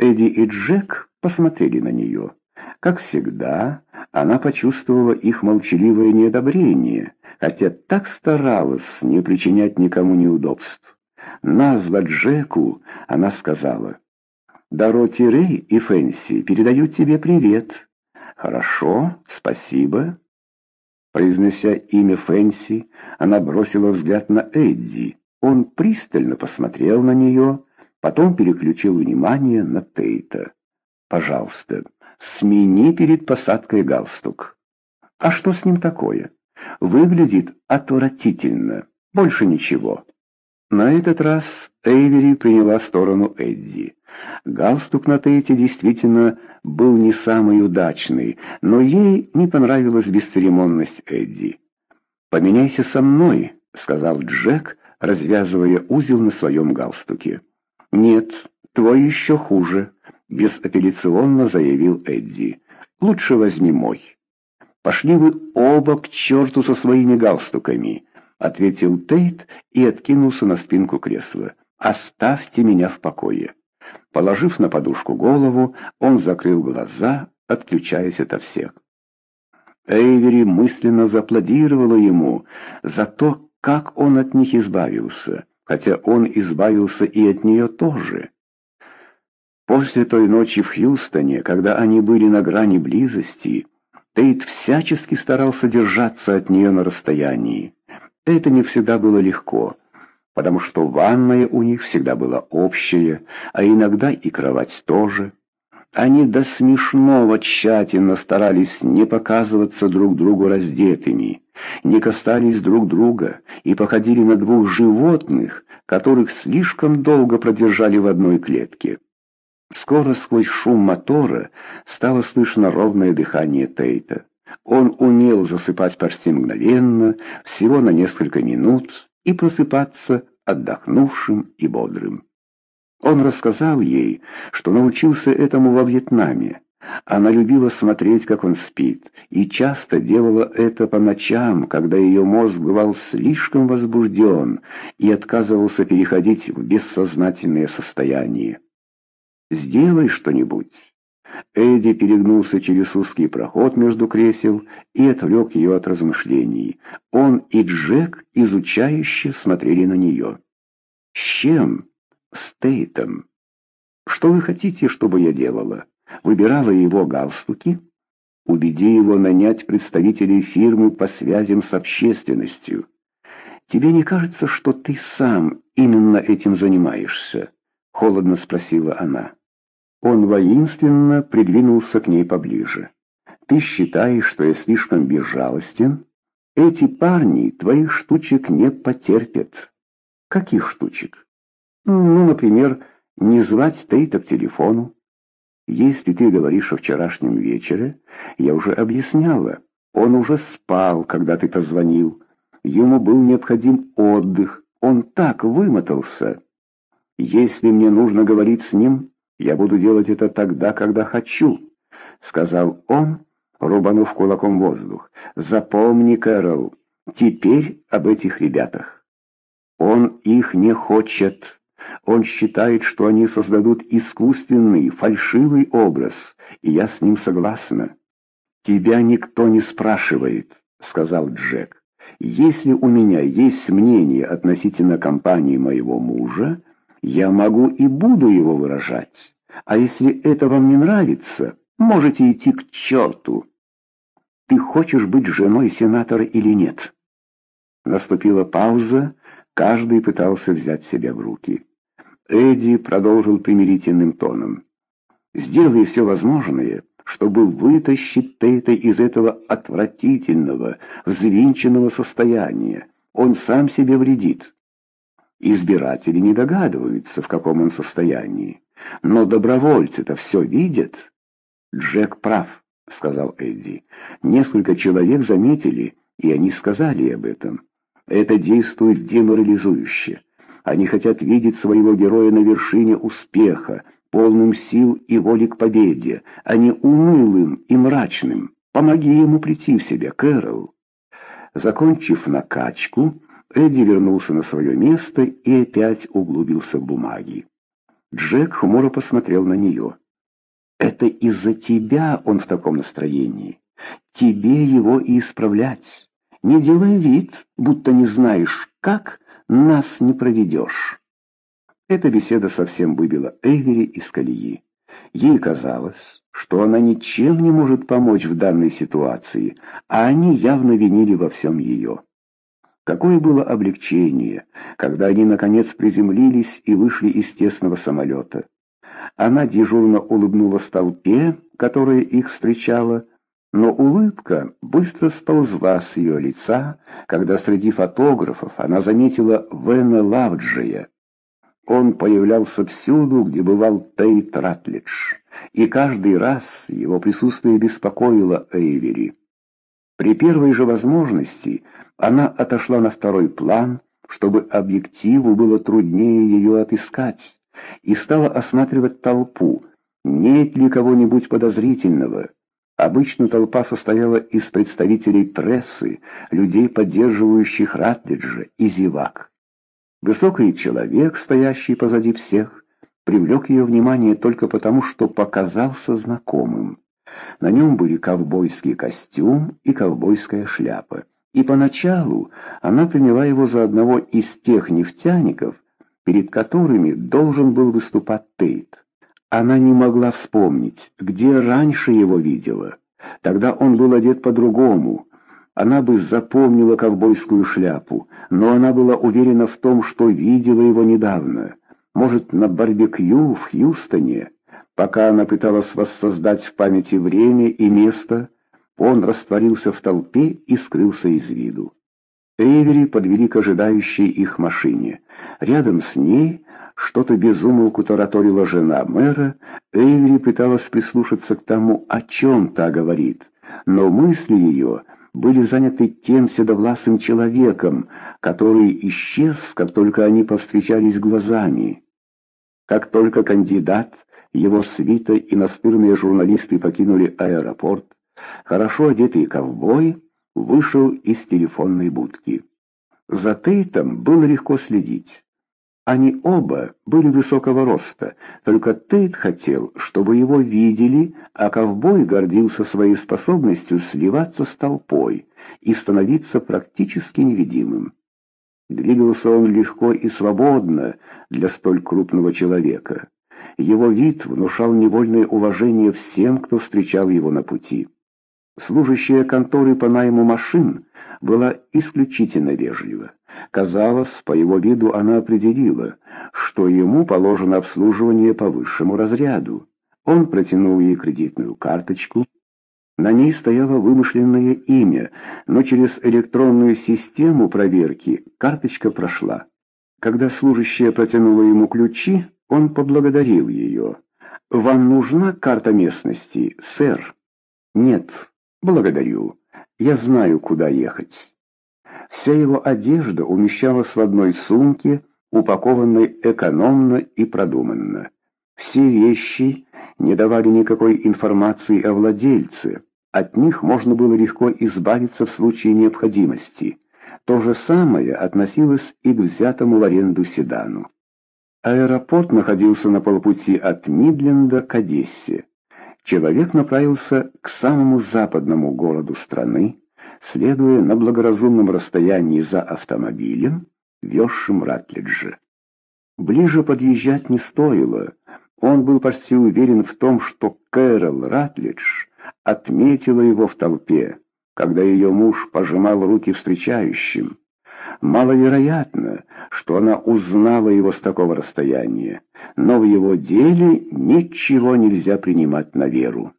Эдди и Джек посмотрели на нее. Как всегда, она почувствовала их молчаливое неодобрение, хотя так старалась не причинять никому неудобств. Назва Джеку она сказала, «Дороти Рэй и Фэнси передают тебе привет». «Хорошо, спасибо». Произнося имя Фэнси, она бросила взгляд на Эдди. Он пристально посмотрел на нее, потом переключил внимание на Тейта. «Пожалуйста, смени перед посадкой галстук». «А что с ним такое?» «Выглядит отвратительно. Больше ничего». На этот раз Эйвери приняла сторону Эдди. Галстук на Тейте действительно был не самый удачный, но ей не понравилась бесцеремонность Эдди. «Поменяйся со мной», — сказал Джек, развязывая узел на своем галстуке. «Нет, твой еще хуже», — безапелляционно заявил Эдди. «Лучше возьми мой». «Пошли вы оба к черту со своими галстуками», — ответил Тейт и откинулся на спинку кресла. «Оставьте меня в покое». Положив на подушку голову, он закрыл глаза, отключаясь ото всех. Эйвери мысленно зааплодировала ему за то, как он от них избавился, хотя он избавился и от нее тоже. После той ночи в Хьюстоне, когда они были на грани близости, Тейт всячески старался держаться от нее на расстоянии. Это не всегда было легко, потому что ванная у них всегда была общая, а иногда и кровать тоже. Они до смешного тщательно старались не показываться друг другу раздетыми, не касались друг друга и походили на двух животных, которых слишком долго продержали в одной клетке. Скоро сквозь шум мотора стало слышно ровное дыхание Тейта. Он умел засыпать почти мгновенно, всего на несколько минут, и просыпаться отдохнувшим и бодрым. Он рассказал ей, что научился этому во Вьетнаме. Она любила смотреть, как он спит, и часто делала это по ночам, когда ее мозг бывал слишком возбужден и отказывался переходить в бессознательное состояние. «Сделай что-нибудь». Эдди перегнулся через узкий проход между кресел и отвлек ее от размышлений. Он и Джек изучающе смотрели на нее. «С чем?» «С Тейтом». «Что вы хотите, чтобы я делала?» Выбирала его галстуки? Убеди его нанять представителей фирмы по связям с общественностью. Тебе не кажется, что ты сам именно этим занимаешься?» Холодно спросила она. Он воинственно придвинулся к ней поближе. «Ты считаешь, что я слишком безжалостен? Эти парни твоих штучек не потерпят». «Каких штучек?» «Ну, например, не звать Тейта к телефону. Если ты говоришь о вчерашнем вечере, я уже объясняла. Он уже спал, когда ты позвонил. Ему был необходим отдых. Он так вымотался. Если мне нужно говорить с ним, «Я буду делать это тогда, когда хочу», — сказал он, рубанув кулаком воздух. «Запомни, Кэрол, теперь об этих ребятах. Он их не хочет. Он считает, что они создадут искусственный, фальшивый образ, и я с ним согласна». «Тебя никто не спрашивает», — сказал Джек. «Если у меня есть мнение относительно компании моего мужа, я могу и буду его выражать. А если это вам не нравится, можете идти к черту. Ты хочешь быть женой сенатора или нет? Наступила пауза, каждый пытался взять себя в руки. Эдди продолжил примирительным тоном. «Сделай все возможное, чтобы вытащить Тейта из этого отвратительного, взвинченного состояния. Он сам себе вредит. Избиратели не догадываются, в каком он состоянии. Но добровольцы-то все видят. Джек прав, сказал Эдди. Несколько человек заметили, и они сказали об этом. Это действует деморализующе. Они хотят видеть своего героя на вершине успеха, полным сил и воли к победе, а не унылым и мрачным. Помоги ему прийти в себя, Кэрол. Закончив накачку, Эдди вернулся на свое место и опять углубился в бумаги. Джек хмуро посмотрел на нее. «Это из-за тебя он в таком настроении. Тебе его и исправлять. Не делай вид, будто не знаешь, как нас не проведешь». Эта беседа совсем выбила Эвери из колеи. Ей казалось, что она ничем не может помочь в данной ситуации, а они явно винили во всем ее. Какое было облегчение, когда они, наконец, приземлились и вышли из тесного самолета. Она дежурно улыбнулась толпе, которая их встречала, но улыбка быстро сползла с ее лица, когда среди фотографов она заметила Вена Лавджия. Он появлялся всюду, где бывал Тейт Ратлидж, и каждый раз его присутствие беспокоило Эйвери. При первой же возможности она отошла на второй план, чтобы объективу было труднее ее отыскать, и стала осматривать толпу, нет ли кого-нибудь подозрительного. Обычно толпа состояла из представителей прессы, людей, поддерживающих Ратлиджа и зевак. Высокий человек, стоящий позади всех, привлек ее внимание только потому, что показался знакомым. На нем были ковбойский костюм и ковбойская шляпа. И поначалу она приняла его за одного из тех нефтяников, перед которыми должен был выступать Тейт. Она не могла вспомнить, где раньше его видела. Тогда он был одет по-другому. Она бы запомнила ковбойскую шляпу, но она была уверена в том, что видела его недавно. Может, на барбекю в Хьюстоне. Пока она пыталась воссоздать в памяти время и место, он растворился в толпе и скрылся из виду. Эйвери подвели к ожидающей их машине. Рядом с ней что-то безумолку тараторила жена мэра. Эйвери пыталась прислушаться к тому, о чем та говорит, но мысли ее были заняты тем седовласым человеком, который исчез, как только они повстречались глазами. Как только кандидат его свита и настырные журналисты покинули аэропорт. Хорошо одетый ковбой вышел из телефонной будки. За Тейтом было легко следить. Они оба были высокого роста, только Тейт хотел, чтобы его видели, а ковбой гордился своей способностью сливаться с толпой и становиться практически невидимым. Двигался он легко и свободно для столь крупного человека. Его вид внушал невольное уважение всем, кто встречал его на пути. Служащая конторы по найму машин была исключительно вежлива. Казалось, по его виду она определила, что ему положено обслуживание по высшему разряду. Он протянул ей кредитную карточку. На ней стояло вымышленное имя, но через электронную систему проверки карточка прошла. Когда служащая протянула ему ключи, он поблагодарил ее. «Вам нужна карта местности, сэр?» «Нет, благодарю. Я знаю, куда ехать». Вся его одежда умещалась в одной сумке, упакованной экономно и продуманно. Все вещи не давали никакой информации о владельце. От них можно было легко избавиться в случае необходимости. То же самое относилось и к взятому в аренду седану. Аэропорт находился на полпути от Мидленда к Одессе. Человек направился к самому западному городу страны, следуя на благоразумном расстоянии за автомобилем, везшим Ратлиджа. Ближе подъезжать не стоило. Он был почти уверен в том, что Кэрол Ратлидж отметила его в толпе, когда ее муж пожимал руки встречающим. Маловероятно, что она узнала его с такого расстояния, но в его деле ничего нельзя принимать на веру.